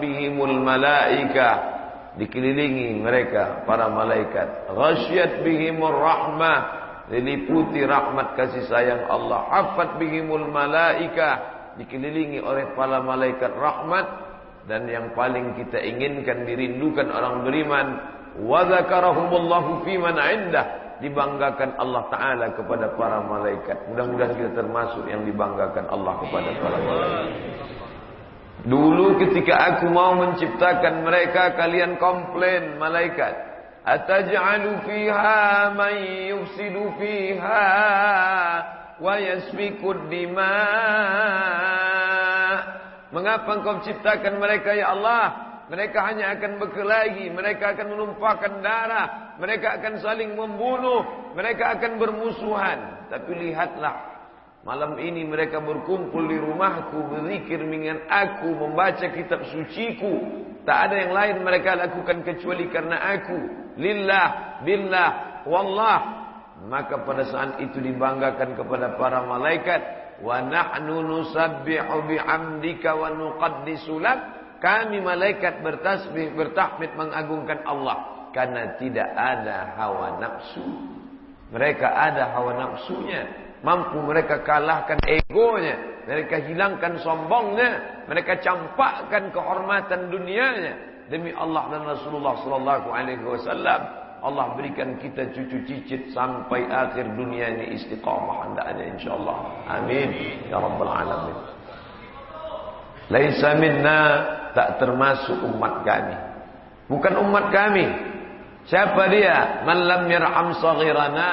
bihimul malaika dikelilingi mereka para malaikat. Ghasyat bihimur rahmah diliputi rahmat kasih sayang Allah. Hafat bihimul malaika dikelilingi oleh para malaikat rahmat. Dan yang paling kita inginkan dirindukan orang beriman wa dzakarahumullahu fi man indah dibanggakan Allah taala kepada para malaikat. Mudah-mudahan kita termasuk yang dibanggakan Allah kepada para malaikat Dulu ketika aku mau menciptakan mereka kalian komplain malaikat. Ataj'alu fiha man yufsidu fiha wa yasfiku dima. Mengapa engkau ciptakan mereka ya Allah? Mereka hanya akan berkelahi, mereka akan menumpahkan darah, mereka akan saling membunuh, mereka akan bermusuhan. Tapi lihatlah Malam ini mereka berkumpul di rumahku, berzikir dengan aku, membaca kitab suciku. Tak ada yang lain mereka lakukan kecuali karena aku. Lillah, billah, wallah. Maka pada saat itu dibanggakan kepada para malaikat. Wa nahnu nusabbihu bihamdika wa nuqaddisu lak. Kami malaikat bertasbih, bertahmid mengagungkan Allah. Karena tidak ada hawa nafsu. Mereka ada hawa nafsunya. Mampu mereka kalahkan egonya. Mereka hilangkan sombongnya. Mereka campakkan kehormatan dunianya. Demi Allah dan Rasulullah sallallahu alaihi wasallam. Allah berikan kita cucu cicit sampai akhir dunia ini istiqamah hendaknya insyaallah. Amin ya rabbal alamin. Laisa minna tak termasuk umat kami. Bukan umat kami. Siapa dia? Man lam yarham saghirana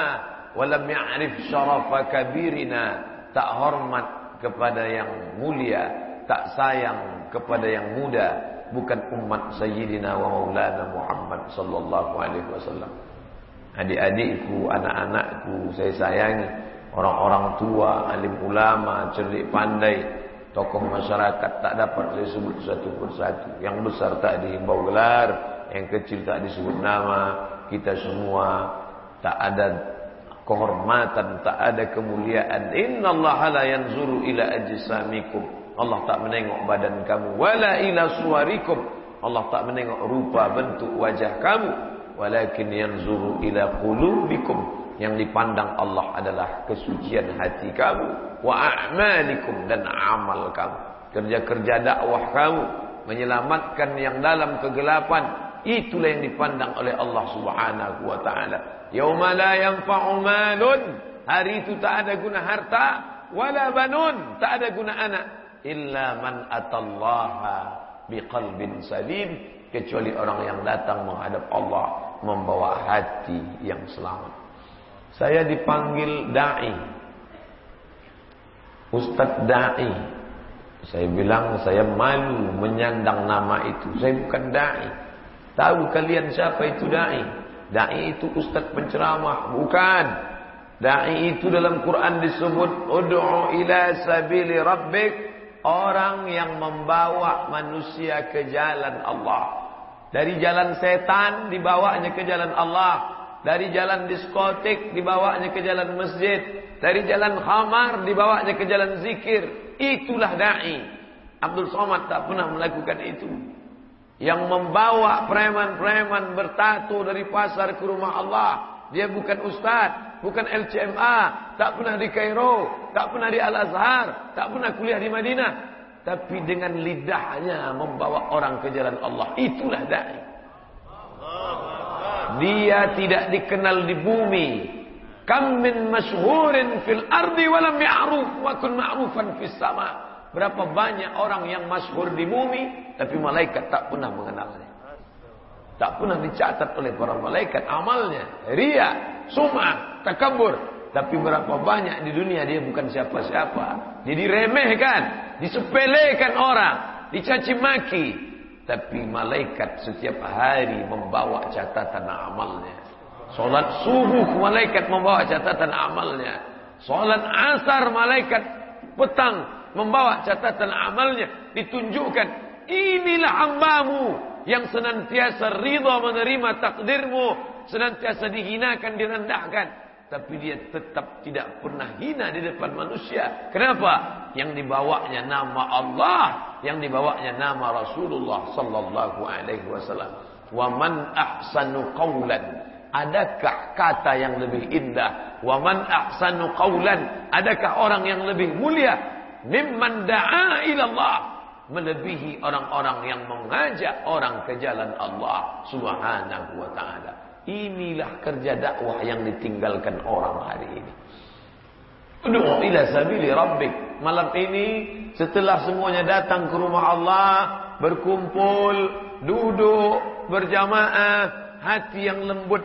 walam ya'rif syarafa kabirina. Tak hormat kepada yang mulia. Tak sayang kepada yang muda. Bukan umat sayyidina wa maulana Muhammad sallallahu alaihi wasallam. Adik-adikku anak-anakku saya sayangi. Orang-orang tua alim ulama cerdik pandai. Tokoh masyarakat tak dapat saya sebut satu persatu. Yang besar tak dihimbau gelar yang kecil tak disebut nama. Kita semua tak ada kehormatan, tak ada kemuliaan. Inna Allah la yanzuru ila ajsamikum. Allah tak menengok badan kamu. Wala ila suwarikum. Allah tak menengok rupa bentuk wajah kamu. Walakin yanzuru ila qulubikum. Yang dipandang Allah adalah kesucian hati kamu. Wa a'malikum dan amal kamu. Kerja-kerja dakwah kamu. Menyelamatkan yang dalam kegelapan. Itulah yang dipandang oleh Allah subhanahu wa ta'ala. Yauma la yanfa'u malun. Hari itu tak ada guna harta wala banun, tak ada guna anak illa man atallaha biqalbin salim kecuali orang yang datang menghadap Allah membawa hati yang selamat. Saya dipanggil dai. Ustaz dai. Saya bilang saya malu menyandang nama itu. Saya bukan dai. Tahu kalian siapa itu dai? Dai itu ustaz penceramah, bukan. Dai itu dalam Quran disebut ud'u ila sabili rabbik, orang yang membawa manusia ke jalan Allah. Dari jalan setan dibawanya ke jalan Allah. Dari jalan diskotik dibawanya ke jalan masjid. Dari jalan khamar dibawanya ke jalan zikir. Itulah dai. Abdul Somad tak pernah melakukan itu yang membawa preman-preman bertato dari pasar ke rumah Allah. Dia bukan ustaz, bukan LCMA, tak pernah di Kairo, tak pernah di Al-Azhar, tak pernah kuliah di Madinah. Tapi dengan lidahnya membawa orang ke jalan Allah. Itulah da'i. Dia tidak dikenal di bumi. Kam min fil ardi walam ya'ruf wa kun ma'rufan fis sama'. Berapa banyak orang yang masyhur di bumi tapi malaikat tak pernah mengenalnya. Tak pernah dicatat oleh para malaikat amalnya. Ria, sum'ah, takabur. Tapi berapa banyak di dunia dia bukan siapa-siapa. Dia diremehkan, disepelekan orang, dicaci maki. Tapi malaikat setiap hari membawa catatan amalnya. Solat subuh malaikat membawa catatan amalnya. Solat asar malaikat petang membawa catatan amalnya ditunjukkan inilah hambamu yang senantiasa ridha menerima takdirmu senantiasa dihinakan direndahkan tapi dia tetap tidak pernah hina di depan manusia. Kenapa? Yang dibawanya nama Allah, yang dibawanya nama Rasulullah sallallahu alaihi wasallam. Wa man ahsanu qawlan? Adakah kata yang lebih indah? Wa man ahsanu qawlan? Adakah orang yang lebih mulia mimman da'a ila Allah? Melebihi orang-orang yang mengajak orang ke jalan Allah Subhanahu wa taala. Inilah kerja dakwah yang ditinggalkan orang hari ini. Udu'u ila sabili rabbik. Malam ini setelah semuanya datang ke rumah Allah, berkumpul, duduk, berjamaah, hati yang lembut,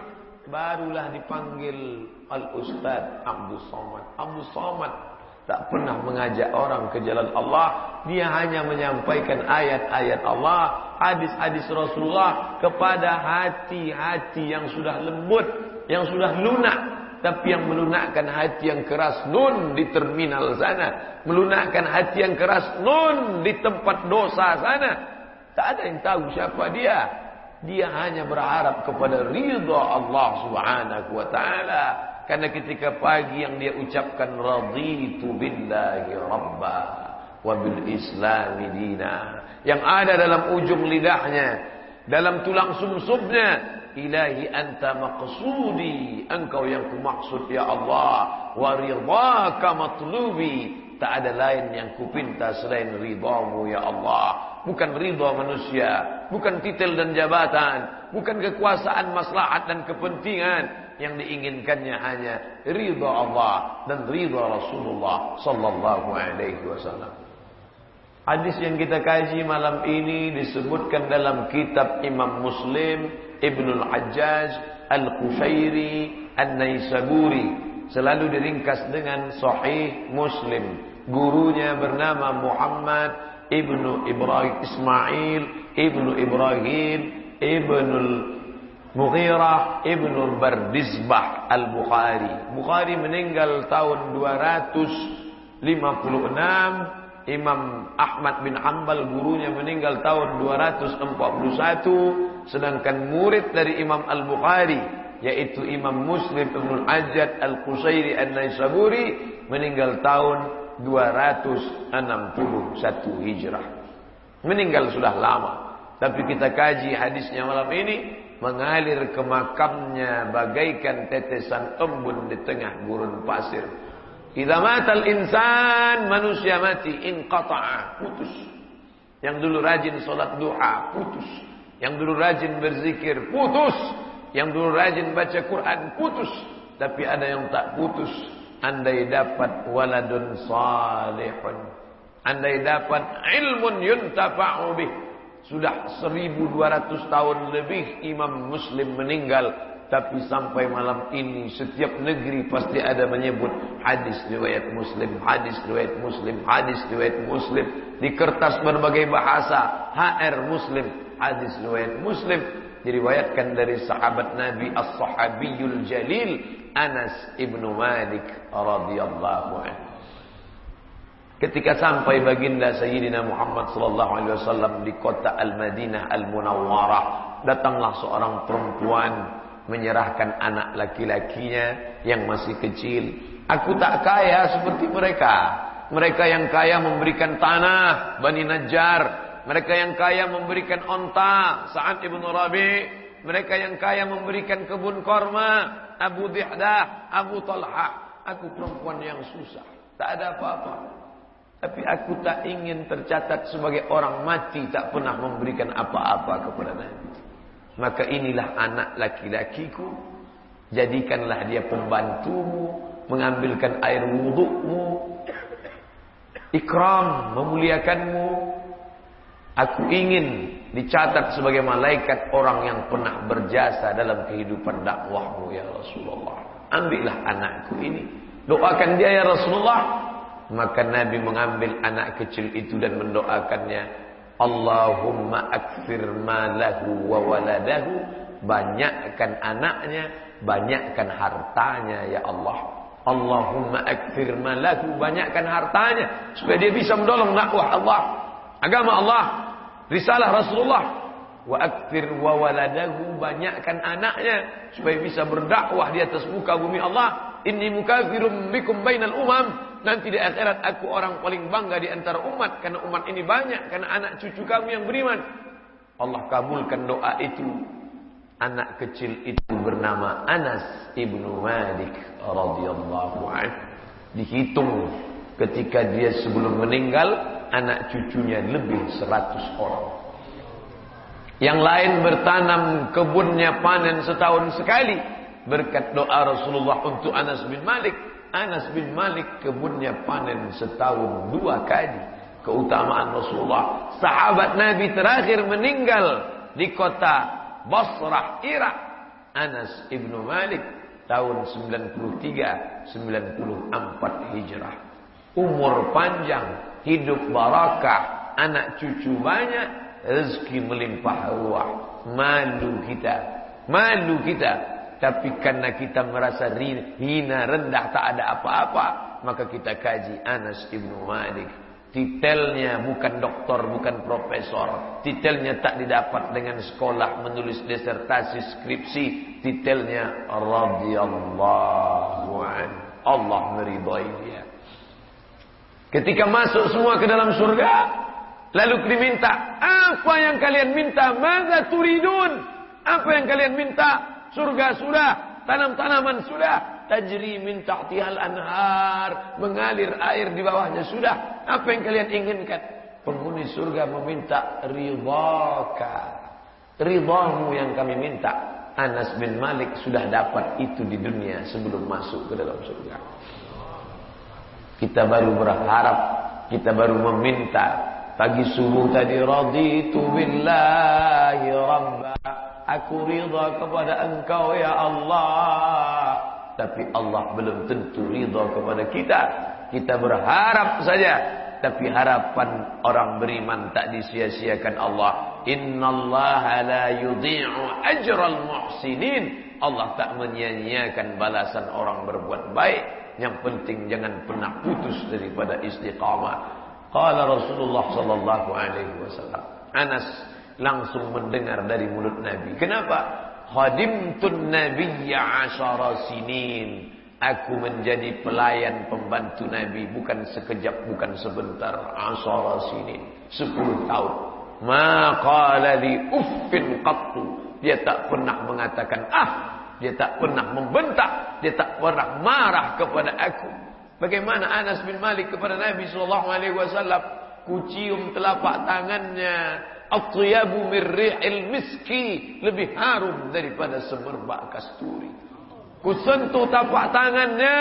barulah dipanggil Al-Ustaz Abdul Somad. Abdul Somad tak pernah mengajak orang ke jalan Allah. Dia hanya menyampaikan ayat-ayat Allah, hadis-hadis Rasulullah kepada hati-hati yang sudah lembut, yang sudah lunak. Tapi yang melunakkan hati yang keras nun di terminal sana. Melunakkan hati yang keras nun di tempat dosa sana. Tak ada yang tahu siapa dia. Dia hanya berharap kepada ridha Allah subhanahu wa ta'ala. Karena ketika pagi yang dia ucapkan raditu billahi rabba wa bil islami dina. Yang ada dalam ujung lidahnya, dalam tulang sumsumnya, ilahi anta maqsudi, engkau yang kumaksud ya Allah, wa ridhaka matlubi. Tak ada lain yang kupinta selain ridhamu ya Allah. Bukan ridha manusia, bukan titel dan jabatan, bukan kekuasaan, maslahat dan kepentingan, yang diinginkannya hanya ridha Allah dan ridha Rasulullah sallallahu alaihi wasallam. Hadis yang kita kaji malam ini disebutkan dalam kitab Imam Muslim Ibnul Hajjaj Al-Qushairi An-Naisaburi selalu diringkas dengan Sahih Muslim. Gurunya bernama Muhammad Ibnu Ibrahim Ismail Ibnu Ibrahim Ibnul Mughirah Ibn Bardizbah Al-Bukhari. Bukhari meninggal tahun 256. Imam Ahmad bin Hanbal gurunya meninggal tahun 241. Sedangkan murid dari Imam Al-Bukhari yaitu Imam Muslim Ibn Ajad Al-Qusairi An-Naisaburi meninggal tahun 261 Hijrah. Meninggal sudah lama. Tapi kita kaji hadisnya malam ini mengalir ke makamnya bagaikan tetesan embun di tengah gurun pasir. Idza matal insan manusia mati inqata'a putus. Yang dulu rajin salat duha putus. Yang dulu rajin berzikir putus. Yang dulu rajin baca Quran putus. Tapi ada yang tak putus. Andai dapat waladun salihun. Andai dapat ilmun yuntafa'u bih sudah 1200 tahun lebih Imam Muslim meninggal. Tapi sampai malam ini setiap negeri pasti ada menyebut hadis riwayat Muslim, hadis riwayat Muslim, hadis riwayat Muslim. Di kertas berbagai bahasa, HR Muslim, hadis riwayat Muslim. Diriwayatkan dari sahabat Nabi As-Sahabiyul Jalil Anas ibnu Malik radhiyallahu anhu. Ketika sampai baginda Sayyidina Muhammad sallallahu alaihi wasallam di kota Al-Madinah Al-Munawwarah, datanglah seorang perempuan menyerahkan anak laki-lakinya yang masih kecil. Aku tak kaya seperti mereka. Mereka yang kaya memberikan tanah Bani Najjar, mereka yang kaya memberikan onta Sa'ad ibn Rabi, mereka yang kaya memberikan kebun korma Abu Dihdah, Abu Talha. Aku perempuan yang susah, tak ada apa-apa. Tapi aku tak ingin tercatat sebagai orang mati tak pernah memberikan apa-apa kepada Nabi. Maka inilah anak laki-lakiku. Jadikanlah dia pembantumu. Mengambilkan air wudukmu. Ikram, memuliakanmu. Aku ingin dicatat sebagai malaikat orang yang pernah berjasa dalam kehidupan dakwahmu ya Rasulullah. Ambillah anakku ini. Doakan dia ya Rasulullah maka Nabi mengambil anak kecil itu dan mendoakannya. Allahumma akfir malahu wa waladahu. Banyakkan anaknya, banyakkan hartanya ya Allah. Allahumma akfir malahu, banyakkan hartanya supaya dia bisa menolong dakwah Allah, agama Allah, risalah Rasulullah. Wa akthir wa waladahu banyakkan anaknya supaya bisa berdakwah di atas muka bumi Allah. Inni mukafirum bikum bainal umam. Nanti di akhirat aku orang paling bangga di antara umat karena umat ini banyak karena anak cucu kamu yang beriman. Allah kabulkan doa itu. Anak kecil itu bernama Anas ibnu Malik radhiyallahu anhu. Dihitung ketika dia sebelum meninggal anak cucunya lebih 100 orang. Yang lain bertanam kebunnya panen setahun sekali. Berkat doa Rasulullah untuk Anas bin Malik. Anas bin Malik kebunnya panen setahun dua kali. Keutamaan Rasulullah. Sahabat Nabi terakhir meninggal di kota Basrah, Irak. Anas ibnu Malik tahun 93, 94 Hijrah. Umur panjang, hidup barakah, anak cucu banyak, rezeki melimpah ruah. Malu kita. Malu kita. Tapi karena kita merasa hina, rendah, tak ada apa-apa. Maka kita kaji Anas Ibnu Malik. Titelnya bukan doktor, bukan profesor. Titelnya tak didapat dengan sekolah menulis disertasi skripsi. Titelnya radhiyallahu an. Allah meridai dia. Ketika masuk semua ke dalam surga, lalu diminta apa yang kalian minta? Maka turidun. Apa yang kalian minta? Surga sudah. Tanam-tanaman sudah. Tajri min ta'tihal anhar. Mengalir air di bawahnya sudah. Apa yang kalian inginkan? Penghuni surga meminta ridhaka. Ridhamu yang kami minta. Anas bin Malik sudah dapat itu di dunia sebelum masuk ke dalam surga. Kita baru berharap, kita baru meminta Pagi subuh tadi raditu billahi rabba. Aku ridha kepada engkau ya Allah. Tapi Allah belum tentu ridha kepada kita. Kita berharap saja. Tapi harapan orang beriman tak disia-siakan Allah. Inna Allah la yudhi'u ajral muhsinin. Allah tak menyia-nyiakan balasan orang berbuat baik. Yang penting jangan pernah putus daripada istiqamah. Qala Rasulullah sallallahu alaihi wasallam. Anas langsung mendengar dari mulut Nabi. Kenapa? Khadimtun nabiyya asyara sinin. Aku menjadi pelayan pembantu Nabi bukan sekejap, bukan sebentar. Asyara sinin. Sepuluh tahun. Ma qala li uffin qattu. Dia tak pernah mengatakan ah. Dia tak pernah membentak. Dia tak pernah marah kepada aku. Bagaimana Anas bin Malik kepada Nabi alaihi wasallam kucium telapak tangannya atyabu mirri'il miski lebih harum daripada semerbak kasturi. Kusentuh tapak tangannya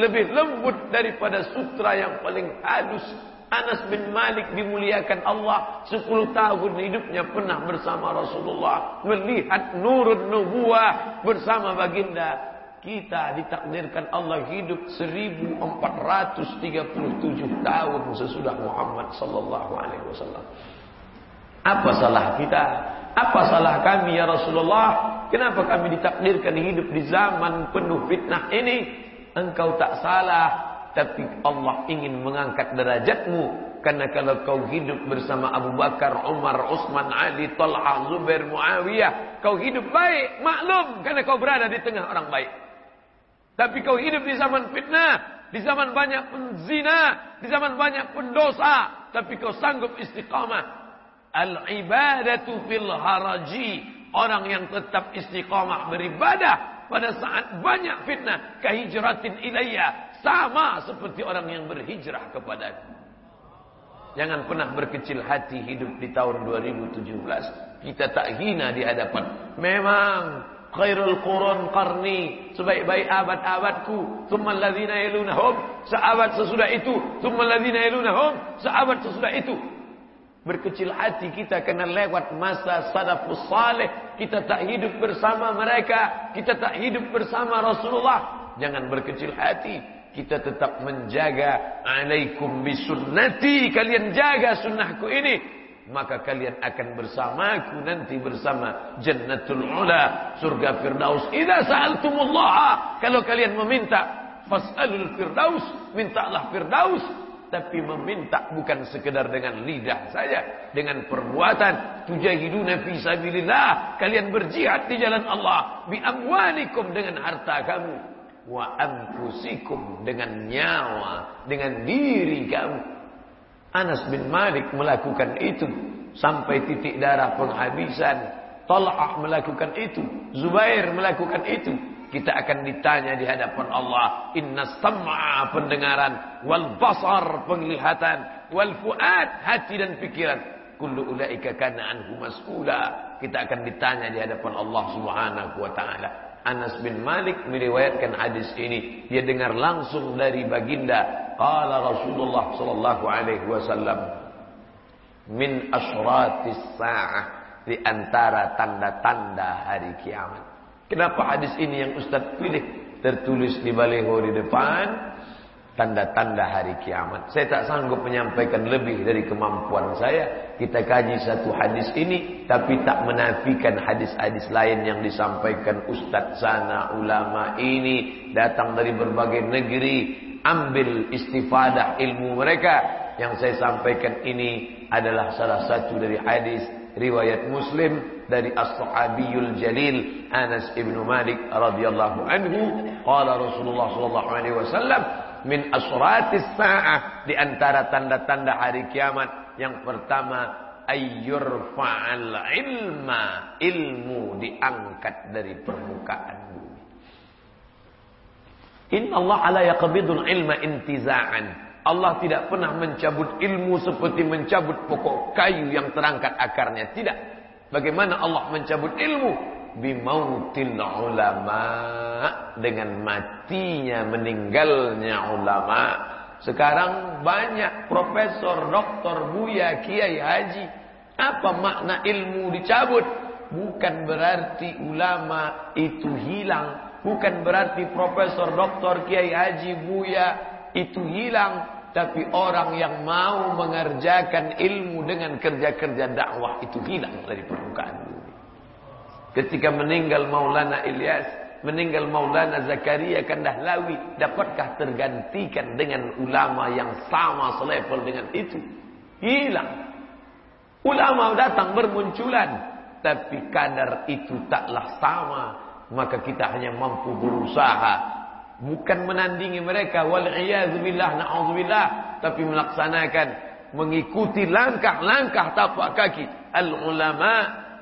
lebih lembut daripada sutra yang paling halus. Anas bin Malik dimuliakan Allah 10 tahun hidupnya pernah bersama Rasulullah melihat nurun nubuah bersama baginda kita ditakdirkan Allah hidup 1437 tahun sesudah Muhammad sallallahu alaihi wasallam. Apa salah kita? Apa salah kami ya Rasulullah? Kenapa kami ditakdirkan hidup di zaman penuh fitnah ini? Engkau tak salah, tapi Allah ingin mengangkat derajatmu karena kalau kau hidup bersama Abu Bakar, Umar, Utsman, Ali, Talha, Zubair, Muawiyah, kau hidup baik, maklum karena kau berada di tengah orang baik. Tapi kau hidup di zaman fitnah, di zaman banyak penzina, di zaman banyak pendosa, tapi kau sanggup istiqamah. Al-ibadatu fil haraji, orang yang tetap istiqamah beribadah pada saat banyak fitnah, kahijratin ilayya, sama seperti orang yang berhijrah kepadaku. Jangan pernah berkecil hati hidup di tahun 2017. Kita tak hina di hadapan. Memang khairul qurun qarni sebaik-baik abad-abadku thumma alladzina yalunhum sahabat sesudah itu thumma alladzina yalunhum sahabat sesudah itu berkecil hati kita kena lewat masa salafus saleh kita tak hidup bersama mereka. Kita tak hidup bersama Rasulullah. Jangan berkecil hati. Kita tetap menjaga. Alaikum bisunnati. Kalian jaga sunnahku ini. Maka kalian akan bersamaku nanti bersama jannatul ula surga firdaus. Idza sa'altumullah kalau kalian meminta fas'alul firdaus. Mintalah firdaus tapi meminta bukan sekedar dengan lidah saja, dengan perbuatan. Tujahiduna fi sabilillah, kalian berjihad di jalan Allah bi amwalikum dengan harta kamu, wa anfusikum dengan nyawa, dengan diri kamu. Anas bin Malik melakukan itu sampai titik darah penghabisan. Tal'ah melakukan itu, Zubair melakukan itu kita akan ditanya di hadapan Allah. Inna sam'a pendengaran. Wal basar penglihatan. Wal fuad hati dan pikiran. Kullu ulaika kana anhu mas'ula. Kita akan ditanya di hadapan Allah Subhanahu wa taala. Anas bin Malik meriwayatkan hadis ini. Dia dengar langsung dari baginda. Qala Rasulullah sallallahu alaihi wasallam min asyratis sa'ah di antara tanda-tanda hari kiamat Kenapa hadis ini yang Ustaz pilih tertulis di baleho di depan tanda-tanda hari kiamat. Saya tak sanggup menyampaikan lebih dari kemampuan saya. Kita kaji satu hadis ini tapi tak menafikan hadis-hadis lain yang disampaikan Ustaz sana ulama ini datang dari berbagai negeri ambil istifadah ilmu mereka. Yang saya sampaikan ini adalah salah satu dari hadis riwayat Muslim dari As-Sahabiyul Jalil Anas bin Malik radhiyallahu anhu qala Rasulullah sallallahu alaihi wasallam min asratis saah di antara tanda-tanda hari kiamat yang pertama ayyurfa'al ilma ilmu diangkat dari permukaan bumi. Inna Allah ala yaqbidul ilma intiza'an Allah tidak pernah mencabut ilmu seperti mencabut pokok kayu yang terangkat akarnya. Tidak. Bagaimana Allah mencabut ilmu? Bimautil ulama. Dengan matinya, meninggalnya ulama. Sekarang banyak profesor, doktor, buya, kiai, haji. Apa makna ilmu dicabut? Bukan berarti ulama itu hilang. Bukan berarti profesor, doktor, kiai, haji, buya itu hilang tapi orang yang mau mengerjakan ilmu dengan kerja-kerja dakwah itu hilang dari permukaan bumi. Ketika meninggal Maulana Ilyas, meninggal Maulana Zakaria Kandahlawi, dapatkah tergantikan dengan ulama yang sama selevel dengan itu? Hilang. Ulama datang bermunculan, tapi kadar itu taklah sama. Maka kita hanya mampu berusaha bukan menandingi mereka wal billah na'udzubillah tapi melaksanakan mengikuti langkah-langkah tapak kaki al ulama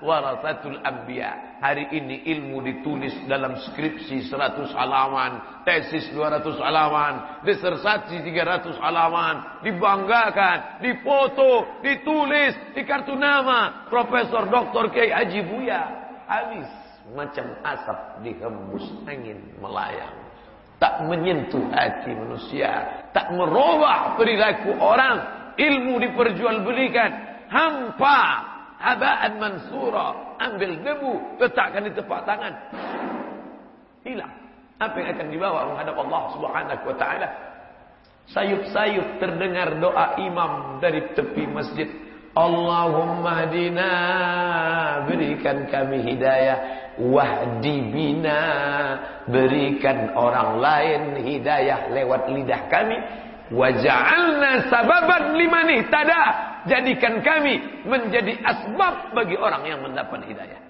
warasatul anbiya. Hari ini ilmu ditulis dalam skripsi 100 halaman tesis 200 halaman disertasi 300 halaman dibanggakan difoto ditulis di kartu nama profesor doktor Kiai Haji Buya habis macam asap dihembus angin melayang tak menyentuh hati manusia, tak merubah perilaku orang, ilmu diperjualbelikan, hampa, habaan mansura, ambil debu, letakkan di tepat tangan. Hilang. Apa yang akan dibawa menghadap Allah Subhanahu wa taala? Sayup-sayup terdengar doa imam dari tepi masjid. Allahumma dina berikan kami hidayah. Wahdi bina berikan orang lain hidayah lewat lidah kami. Waja'alna sababan limani tada jadikan kami menjadi asbab bagi orang yang mendapat hidayah.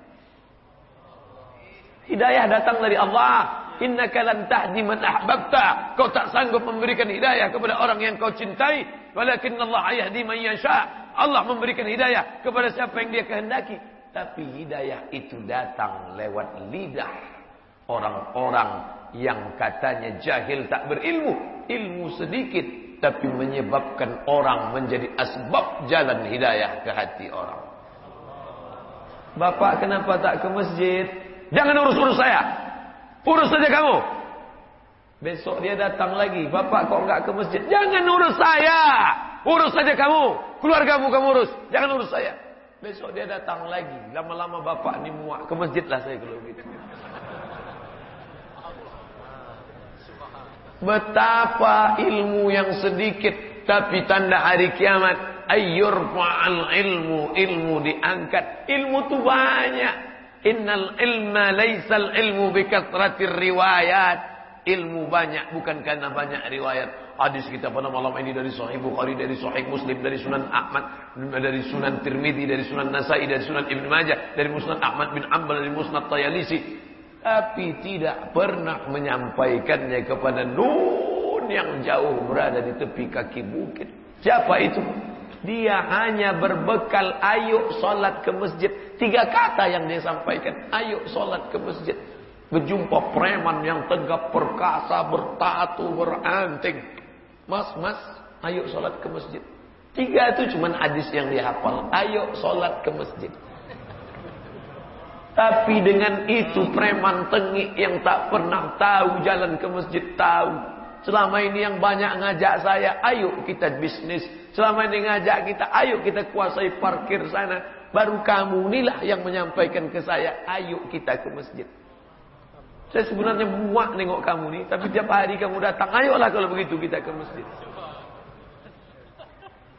Hidayah datang dari Allah. Innaka lan tahdi man ahbabta. Kau tak sanggup memberikan hidayah kepada orang yang kau cintai. Walakin Allah yahdi man yasha Allah memberikan hidayah kepada siapa yang dia kehendaki tapi hidayah itu datang lewat lidah orang-orang yang katanya jahil tak berilmu. Ilmu sedikit tapi menyebabkan orang menjadi asbab jalan hidayah ke hati orang. Bapak kenapa tak ke masjid? Jangan urus-urus saya. Urus saja kamu. Besok dia datang lagi. Bapak kok enggak ke masjid? Jangan urus saya. Urus saja kamu. Keluargamu kamu urus. Jangan urus saya. Besok dia datang lagi. Lama-lama bapak ni muak. Ke masjid lah saya kalau begitu. Betapa ilmu yang sedikit. Tapi tanda hari kiamat. Ayyurfa'al ilmu. Ilmu diangkat. Ilmu tu banyak. Innal ilma laysal ilmu bikatratir riwayat. Ilmu banyak bukan karena banyak riwayat. Hadis kita pada malam ini dari Sahih Bukhari, dari Sahih Muslim, dari Sunan Ahmad, dari Sunan Tirmidzi, dari Sunan Nasai, dari Sunan Ibn Majah, dari Musnad Ahmad bin Ambal, dari Musnad Tayalisi. Tapi tidak pernah menyampaikannya kepada nun yang jauh berada di tepi kaki bukit. Siapa itu? Dia hanya berbekal ayo solat ke masjid. Tiga kata yang dia sampaikan. Ayo solat ke masjid. Berjumpa preman yang tegap perkasa, bertatu, beranting. Mas, mas, ayo sholat ke masjid. Tiga itu cuma hadis yang dihafal. Ayo sholat ke masjid. Tapi dengan itu preman tengik yang tak pernah tahu jalan ke masjid tahu. Selama ini yang banyak ngajak saya, ayo kita bisnis. Selama ini ngajak kita, ayo kita kuasai parkir sana. Baru kamu inilah yang menyampaikan ke saya, ayo kita ke masjid. Saya sebenarnya muak nengok kamu nih, tapi tiap hari kamu datang, ayolah kalau begitu kita ke masjid.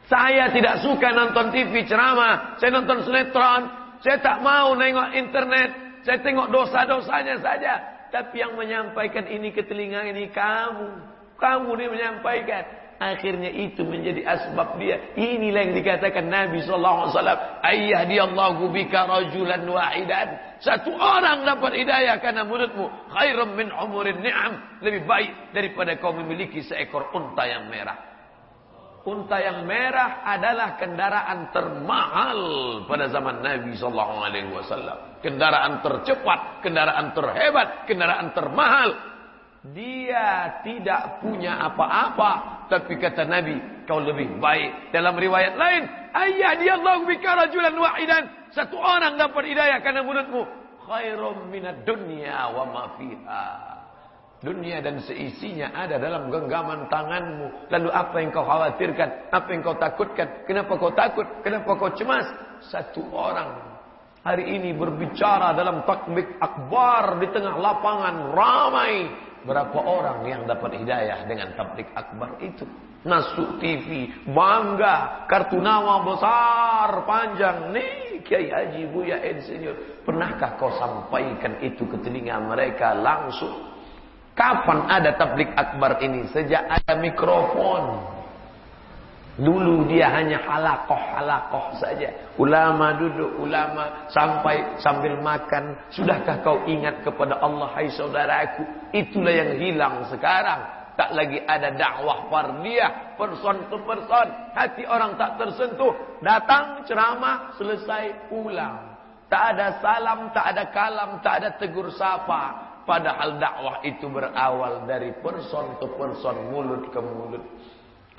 Saya tidak suka nonton TV ceramah, saya nonton sinetron, saya tak mau nengok internet, saya tengok dosa-dosanya saja. Tapi yang menyampaikan ini ke telinga ini kamu. Kamu nih menyampaikan. Akhirnya itu menjadi asbab dia. Inilah yang dikatakan Nabi SAW. Ayah dia Allahu bika rajulan wahidan. Satu orang dapat hidayah karena mulutmu. Khairum min umurin ni'am. Lebih baik daripada kau memiliki seekor unta yang merah. Unta yang merah adalah kendaraan termahal pada zaman Nabi SAW. Kendaraan tercepat, kendaraan terhebat, kendaraan termahal. Dia tidak punya apa-apa. Tapi kata Nabi, kau lebih baik. Dalam riwayat lain, ayah dia Allah bika rajulan wahidan. Satu orang dapat hidayah karena mulutmu. Khairum minat dunia wa ma fiha. Dunia dan seisinya ada dalam genggaman tanganmu. Lalu apa yang kau khawatirkan? Apa yang kau takutkan? Kenapa kau takut? Kenapa kau cemas? Satu orang hari ini berbicara dalam takbik akbar di tengah lapangan ramai Berapa orang yang dapat hidayah dengan tablik akbar itu? Masuk TV, bangga, kartu nama besar, panjang. Nih, Kiai Haji Buya Insinyur. Pernahkah kau sampaikan itu ke telinga mereka langsung? Kapan ada tablik akbar ini? Sejak ada mikrofon. Dulu dia hanya halakoh-halakoh saja. Ulama duduk, ulama sampai sambil makan. Sudahkah kau ingat kepada Allah, hai saudaraku? Itulah yang hilang sekarang. Tak lagi ada dakwah fardiah, person to person. Hati orang tak tersentuh. Datang ceramah, selesai pulang. Tak ada salam, tak ada kalam, tak ada tegur sapa. Padahal dakwah itu berawal dari person to person, mulut ke mulut.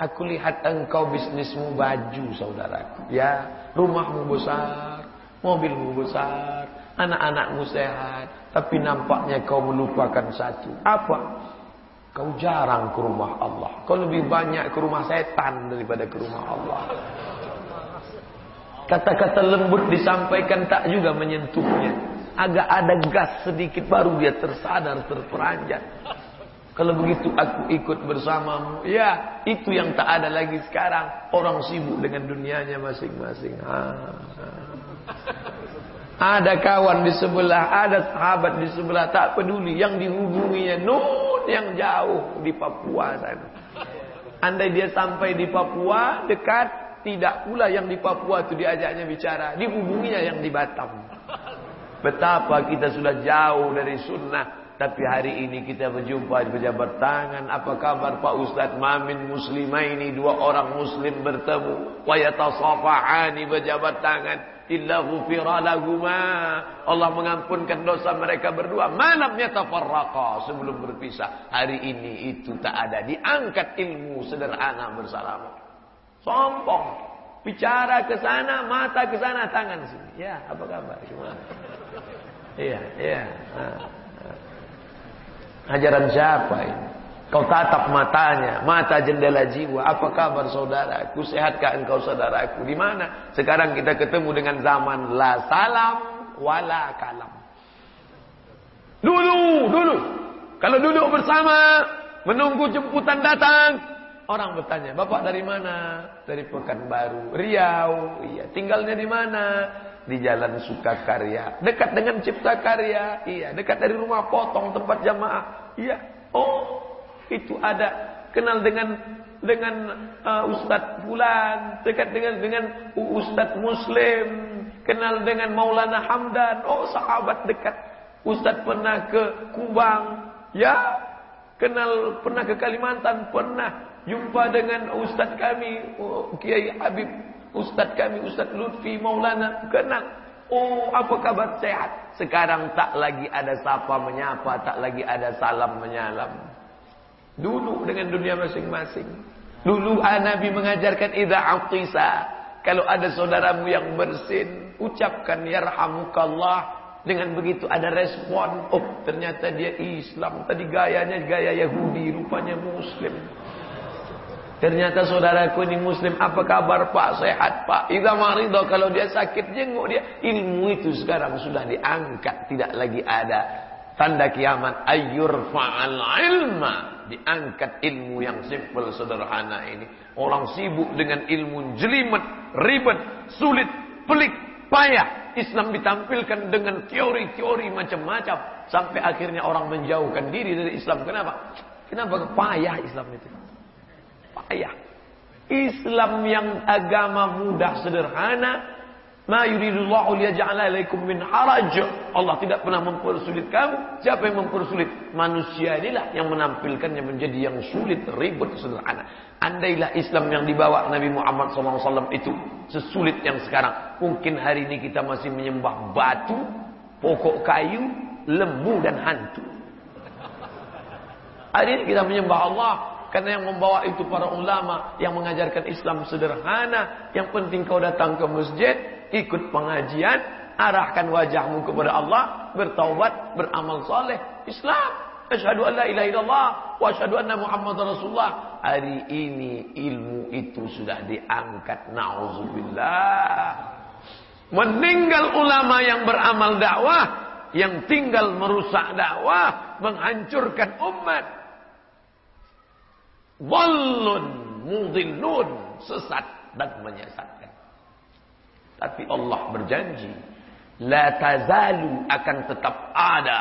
Aku lihat engkau bisnismu baju saudaraku. Ya, rumahmu besar, mobilmu besar, anak-anakmu sehat. Tapi nampaknya kau melupakan satu. Apa? Kau jarang ke rumah Allah. Kau lebih banyak ke rumah setan daripada ke rumah Allah. Kata-kata lembut disampaikan tak juga menyentuhnya. Agak ada gas sedikit baru dia tersadar, terperanjat. Kalau begitu aku ikut bersamamu. Ya, itu yang tak ada lagi sekarang. Orang sibuk dengan dunianya masing-masing. Ada kawan di sebelah, ada sahabat di sebelah. Tak peduli. Yang dihubunginya nun yang jauh di Papua sana. Andai dia sampai di Papua, dekat. Tidak pula yang di Papua itu diajaknya bicara. Dihubunginya yang di Batam. Betapa kita sudah jauh dari sunnah. Tapi hari ini kita berjumpa pejabat tangan. Apa kabar Pak Ustaz Mamin muslimaini dua orang muslim bertemu. Wa yatasafa'ani berjabat tangan. Illa ghufira. Allah mengampunkan dosa mereka berdua. Malam yatafarraqa sebelum berpisah. Hari ini itu tak ada. Diangkat ilmu sederhana bersama. Sombong. Bicara ke sana, mata ke sana, tangan sini. Ya, apa kabar? Gimana? Iya, iya. Nah. Ajaran siapa ini? Kau tatap matanya, mata jendela jiwa. Apa kabar saudaraku? Sehatkah engkau saudaraku? Di mana? Sekarang kita ketemu dengan zaman la salam wala kalam. Dulu, dulu. Kalau duduk bersama, menunggu jemputan datang, orang bertanya, "Bapak dari mana?" Dari Pekanbaru, Riau. Iya, tinggalnya di mana? Di Jalan Sukakarya, dekat dengan Cipta Karya, iya, dekat dari rumah potong tempat jamaah, iya. Oh, itu ada. Kenal dengan dengan uh, Ustadz Bulan, dekat dengan dengan Ustadz Muslim, kenal dengan Maulana Hamdan, oh sahabat dekat. Ustadz pernah ke Kubang, ya, kenal pernah ke Kalimantan, pernah jumpa dengan Ustadz kami, oh, Kiai Habib, Ustadz kami, Ustadz Lutfi Maulana, kenal. Oh, apa kabar sehat? Sekarang tak lagi ada sapa menyapa, tak lagi ada salam menyalam. Dulu dengan dunia masing-masing. Dulu Nabi mengajarkan idza atisa. Kalau ada saudaramu yang bersin, ucapkan yarhamukallah. Dengan begitu ada respon. Oh, ternyata dia Islam. Tadi gayanya gaya Yahudi, rupanya Muslim. Ternyata saudaraku ini Muslim. Apa kabar Pak? Sehat Pak? Idza marido kalau dia sakit jenguk dia. Ilmu itu sekarang sudah diangkat, tidak lagi ada tanda kiamat ayyur fa'al ilma diangkat ilmu yang simpel sederhana ini. Orang sibuk dengan ilmu jelimet, ribet, sulit, pelik, payah. Islam ditampilkan dengan teori-teori macam-macam. Sampai akhirnya orang menjauhkan diri dari Islam. Kenapa? Kenapa payah Islam itu? Payah. Islam yang agama mudah sederhana Ma yuridullahu liyaj'ala alaikum min haraj. Allah tidak pernah mempersulit kamu. Siapa yang mempersulit? Manusia inilah yang menampilkannya menjadi yang sulit, ribet, sederhana. Andailah Islam yang dibawa Nabi Muhammad SAW itu sesulit yang sekarang. Mungkin hari ini kita masih menyembah batu, pokok kayu, lembu dan hantu. Hari ini kita menyembah Allah karena yang membawa itu para ulama yang mengajarkan Islam sederhana. Yang penting kau datang ke masjid, ikut pengajian, arahkan wajahmu kepada Allah, bertaubat, beramal soleh, Islam. Asyhadu an la ilaha illallah wa asyhadu anna Rasulullah. Hari ini ilmu itu sudah diangkat. Nauzubillah. Meninggal ulama yang beramal dakwah, yang tinggal merusak dakwah, menghancurkan umat. Wallun mudillun, sesat dan menyesat. Tapi Allah berjanji, la tazalu akan tetap ada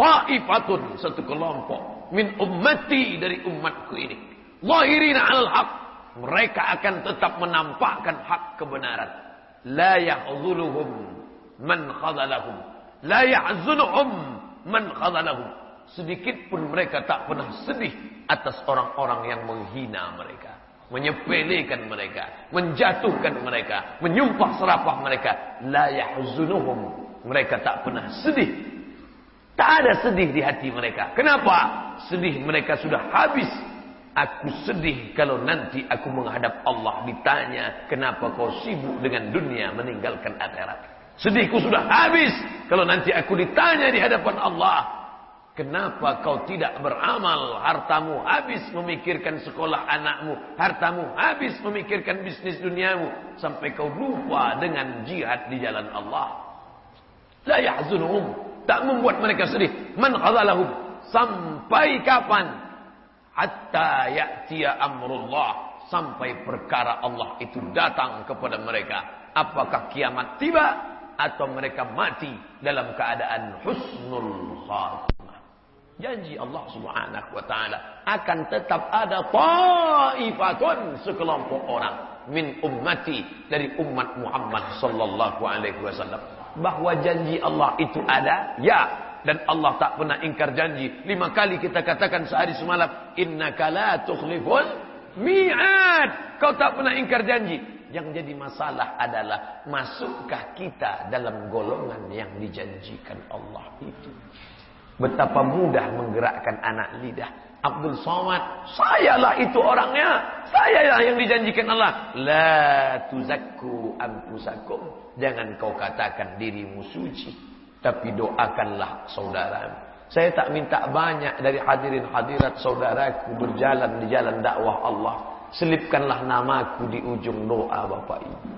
taifatun satu kelompok min ummati dari umatku ini. Zahirina 'alal haq. Mereka akan tetap menampakkan hak kebenaran. La yahzuluhum man khadalahum. La yahzunuhum man khadalahum. Sedikit pun mereka tak pernah sedih atas orang-orang yang menghina mereka menyepelekan mereka, menjatuhkan mereka, menyumpah serapah mereka. La yahzunuhum. Mereka tak pernah sedih. Tak ada sedih di hati mereka. Kenapa? Sedih mereka sudah habis. Aku sedih kalau nanti aku menghadap Allah ditanya, kenapa kau sibuk dengan dunia meninggalkan akhirat? Sedihku sudah habis kalau nanti aku ditanya di hadapan Allah, Kenapa kau tidak beramal? Hartamu habis memikirkan sekolah anakmu. Hartamu habis memikirkan bisnis duniamu. Sampai kau lupa dengan jihad di jalan Allah. La yahzunhum. Tak membuat mereka sedih. Man khazalahum. Sampai kapan? Hatta ya'tiya amrullah. Sampai perkara Allah itu datang kepada mereka. Apakah kiamat tiba? Atau mereka mati dalam keadaan husnul khatimah. Janji Allah Subhanahu wa taala akan tetap ada taifatun sekelompok orang min ummati dari umat Muhammad sallallahu alaihi wasallam. Bahwa janji Allah itu ada ya. Dan Allah tak pernah ingkar janji. Lima kali kita katakan sehari semalam innaka la tukhliful mi'ad. Kau tak pernah ingkar janji. Yang jadi masalah adalah masukkah kita dalam golongan yang dijanjikan Allah itu Betapa mudah menggerakkan anak lidah. Abdul Somad, sayalah itu orangnya. Sayalah yang dijanjikan Allah. La tuzakku anfusakum. Jangan kau katakan dirimu suci. Tapi doakanlah saudara. Saya tak minta banyak dari hadirin hadirat saudaraku berjalan di jalan dakwah Allah. Selipkanlah namaku di ujung doa Bapak Ibu.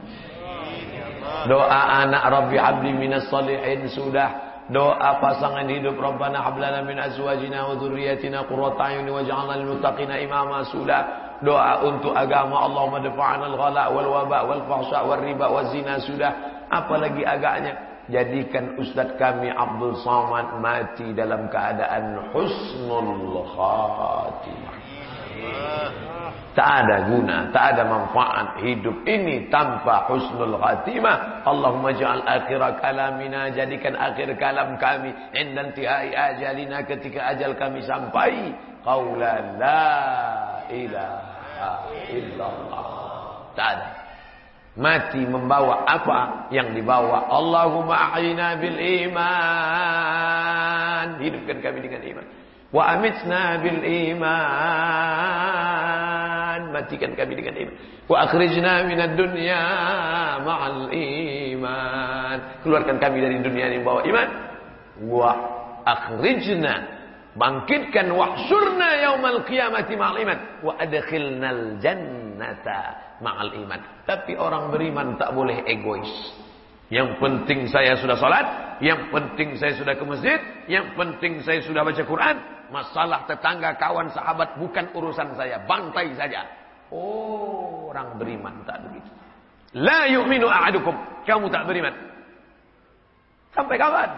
Doa anak Rabbi Abdi Minas Salihin sudah. Doa pasangan hidup Rabbana hablana min azwajina wa dzurriyyatina qurrata a'yun waj'alna lil muttaqina imama sudah. Doa untuk agama Allahumma dafa'na al-ghala wal waba wal fahsya wal riba waz zina sudah. Apalagi agaknya Jadikan Ustaz kami Abdul Somad mati dalam keadaan husnul khatimah. Tak ada guna, tak ada manfaat hidup ini tanpa husnul khatimah. Allahumma ja'al akhir kalamina, jadikan akhir kalam kami. Indan tihai ajalina ketika ajal kami sampai. Qawla la ilaha illallah. Tak ada. Mati membawa apa yang dibawa Allahumma ahyina bil iman Hidupkan kami dengan iman Wa amitna bil iman Matikan kami dengan iman Wa akhrijna minad dunya ma'al iman Keluarkan kami dari dunia ini bawa iman Wa akhrijna Bangkitkan wahsyurna yaumal qiyamati ma'al iman Wa adkhilnal jannata ma'al iman. Tapi orang beriman tak boleh egois. Yang penting saya sudah salat, yang penting saya sudah ke masjid, yang penting saya sudah baca Quran. Masalah tetangga, kawan, sahabat bukan urusan saya, bantai saja. Oh, orang beriman tak begitu. La yu'minu ahadukum. Kamu tak beriman. Sampai kapan?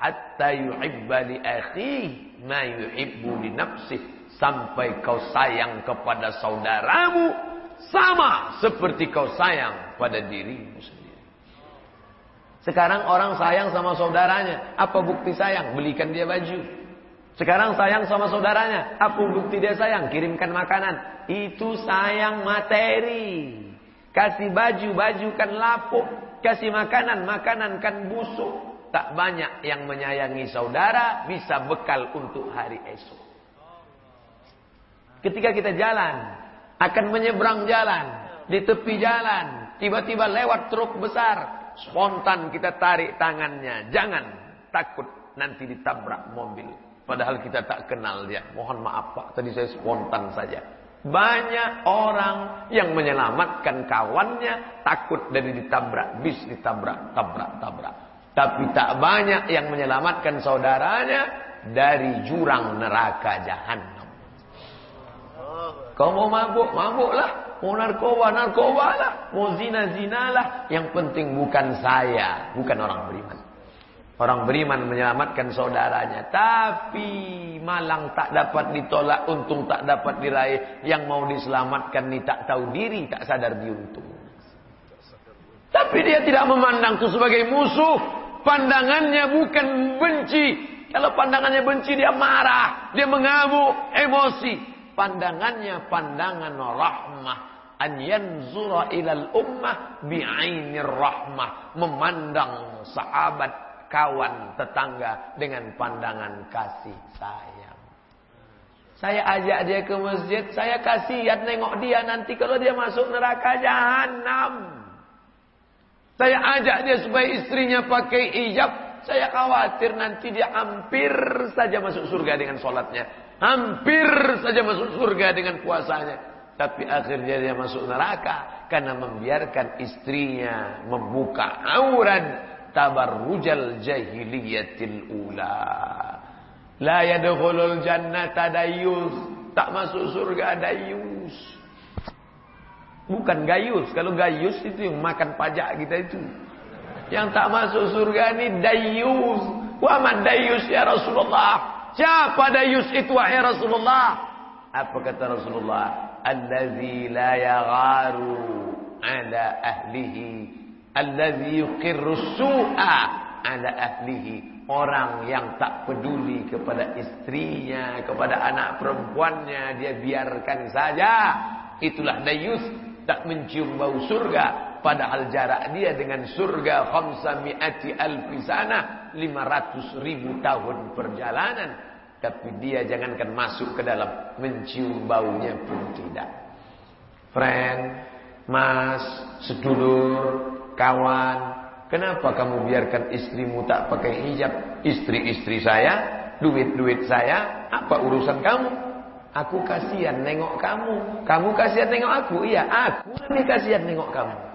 Hatta yuhibba li akhihi ma yuhibbu li nafsihi. Sampai kau sayang kepada saudaramu sama seperti kau sayang pada dirimu sendiri. Sekarang orang sayang sama saudaranya. Apa bukti sayang? Belikan dia baju. Sekarang sayang sama saudaranya. Apa bukti dia sayang? Kirimkan makanan. Itu sayang materi. Kasih baju, baju kan lapuk. Kasih makanan, makanan kan busuk. Tak banyak yang menyayangi saudara. Bisa bekal untuk hari esok. Ketika kita jalan akan menyeberang jalan di tepi jalan tiba-tiba lewat truk besar spontan kita tarik tangannya jangan takut nanti ditabrak mobil padahal kita tak kenal dia mohon maaf Pak tadi saya spontan saja banyak orang yang menyelamatkan kawannya takut dari ditabrak bis ditabrak tabrak tabrak tapi tak banyak yang menyelamatkan saudaranya dari jurang neraka jahanam Kau mau mabuk, mabuklah. Mau narkoba, narkoba lah. Mau zina, zina lah. Yang penting bukan saya, bukan orang beriman. Orang beriman menyelamatkan saudaranya. Tapi malang tak dapat ditolak, untung tak dapat diraih. Yang mau diselamatkan ni tak tahu diri, tak sadar diuntung. Tapi dia tidak memandang itu sebagai musuh. Pandangannya bukan benci. Kalau pandangannya benci dia marah. Dia mengamuk, emosi pandangannya pandangan rahmah an yanzura ilal ummah bi'ainir rahmah memandang sahabat kawan tetangga dengan pandangan kasih sayang saya ajak dia ke masjid saya kasihan nengok dia nanti kalau dia masuk neraka jahanam saya ajak dia supaya istrinya pakai hijab saya khawatir nanti dia hampir saja masuk surga dengan sholatnya Hampir saja masuk surga dengan puasanya. Tapi akhirnya dia masuk neraka. Karena membiarkan istrinya membuka aurat tabarrujal jahiliyatil ula. La yadkhulul jannata dayus. Tak masuk surga dayus. Bukan gayus. Kalau gayus itu yang makan pajak kita itu. Yang tak masuk surga ini dayus. Wa dayus ya Rasulullah. Siapa dayus itu wahai Rasulullah? Apa kata Rasulullah? Allazi la yagharu ala ahlihi. Allazi yuqirru su'a ala ahlihi. Orang yang tak peduli kepada istrinya, kepada anak perempuannya, dia biarkan saja. Itulah dayus tak mencium bau surga padahal jarak dia dengan surga khamsami'ati sana 500 ribu tahun perjalanan. Tapi dia jangankan masuk ke dalam. Mencium baunya pun tidak. Friend, mas, sedulur, kawan. Kenapa kamu biarkan istrimu tak pakai hijab? Istri-istri saya, duit-duit saya, apa urusan kamu? Aku kasihan nengok kamu. Kamu kasihan nengok aku. Iya, aku ini kasihan nengok kamu.